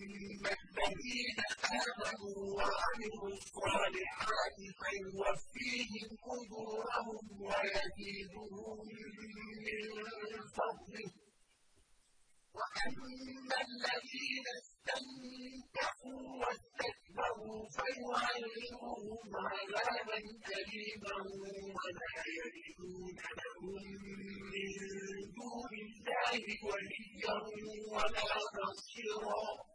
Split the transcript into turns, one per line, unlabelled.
الَّذِينَ آمَنُوا وَعَمِلُوا الصَّالِحَاتِ فَيُوَفِّيهِمْ أُجُورَهُمْ وَيَزِيدُهُم مِّن فَضْلِهِ ۖ. وَأَمَّا الَّذِينَ اسْتَنكَفُوا وَاسْتَكْبَرُوا فيعلمهم عَذَابًا أَلِيمًا وَلَا يَجِدُونَ لَهُم مِّن دُونِ اللَّهِ وَلِيًّا وَلَا نَصِيرًا.